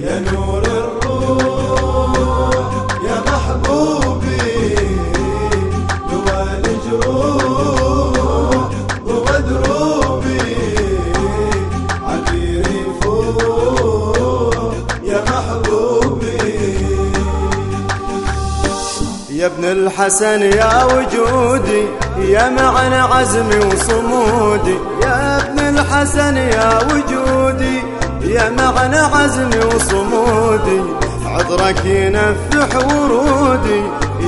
يا نور الروح يا محبوبي دوال جروح ودروبي عبيري فوق يا محبوبي. يا ابن الحسن يا وجودي يا معنى عزمي وصمودي. يا ابن الحسن يا وجودي يا معنى عزمي وصمودي عطرك ينفح ورودي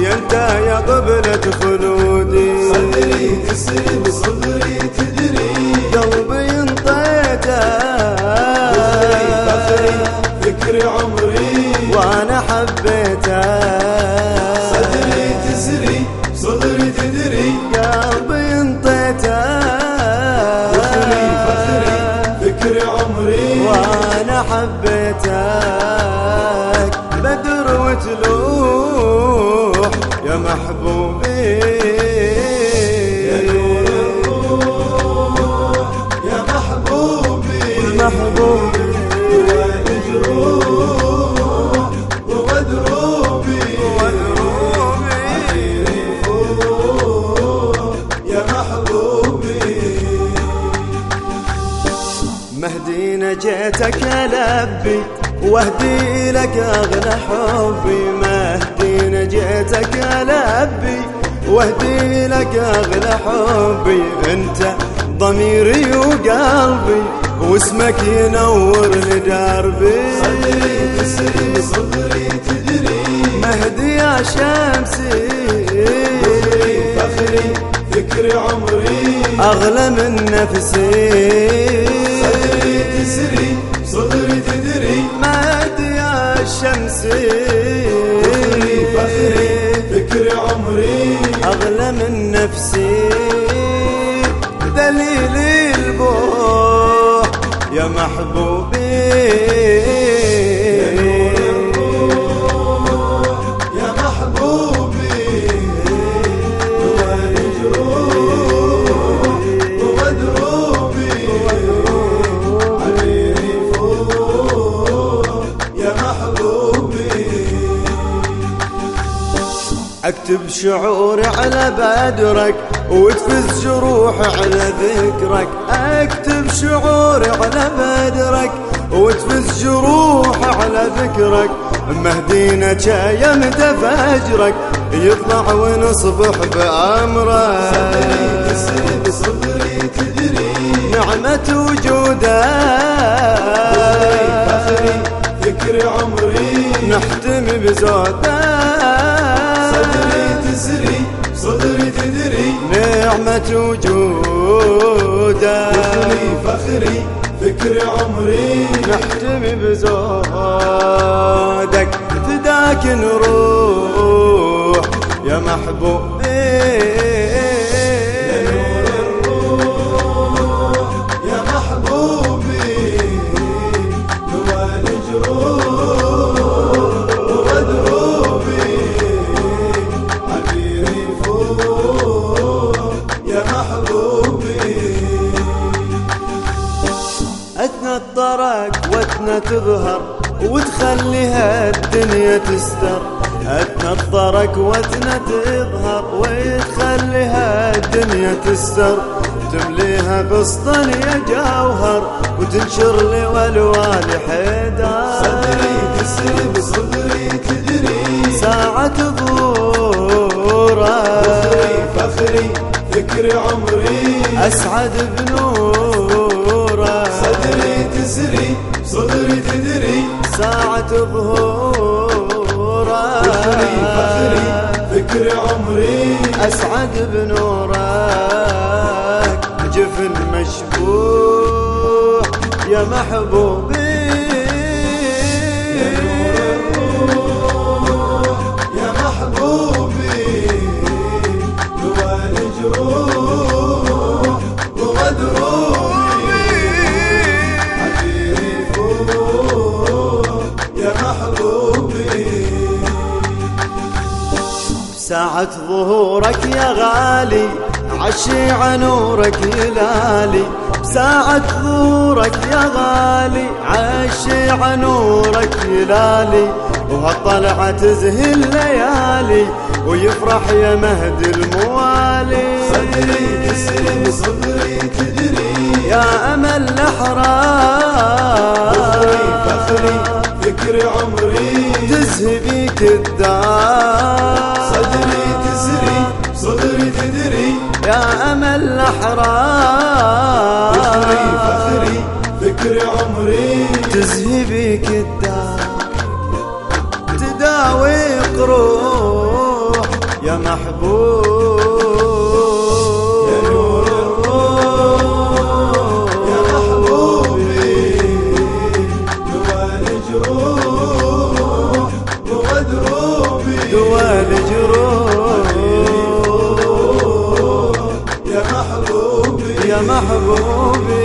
يا انت يا قبلة خلودي. صدري تسري بصدري تدري. قلبي انطيته فخري فكري عمري. وأنا حبيته صدري تسري صدري تدري. حبيتك بدر وتلوح يا محبوبي. مهدي نجيتك لبي واهدي لك اغلى حبي. مهدي نجيتك لبي واهدي لك اغلى حبي. أنت ضميري وقلبي واسمك ينور لدربي صدري تدري مهدي يا شمسي فخري فكري عمري أغلى من نفسي. فخري فخري فكري عمري. أغلى من نفسي. دليلي البوح يا محبوبي. شعوري على بدرك وتفز جروحي على ذكرك. أكتب شعوري على بدرك وتفز جروحي على ذكرك. مهدينا يا متى فجرك يطلع ونصبح بأمرك. تسري بصدري تدري نعمة وجودك فخري فكري عمري. نحتمي بزودك. نعمة وجودك فخري فخري فكري عمري. نحتمي بزودك فداك نروح. يا محبوبي تظهر وتخليها الدنيا تستر. الطرق وأثنى تظهر وتخليها الدنيا تستر. تمليها بسطن يا جوهر وتنشر لي والوالي حيدر. صدري تسري بصدري تدري. ساعة ظهورك فخري فخري فكري عمري. أسعد بنورك صدري تسري صدري تدري. ساعة ظهورك فخري فخري فكري عمري. أسعد بنورك جفن مشبوح يا محبوبي ساعة ظهورك يا غالي عشي نورك هلالي بساعة ظهورك يا غالي عشي نورك هلالي وهالطلعة تزهي الليالي ويفرح يا مهد الموالي. صدري تسري صدري تدري يا أمل الأحرار. فخري فخري فكر عمري. تزهي بيك الدار. الدار تداوي قروح يا محبوب يا نور الروح يا محبوبي دوال جروح ودروبي دوال جروح يا محبوبي يا محبوبي